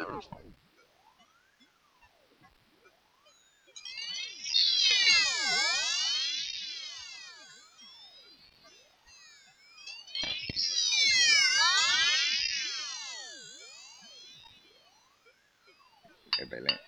ไปไปเลย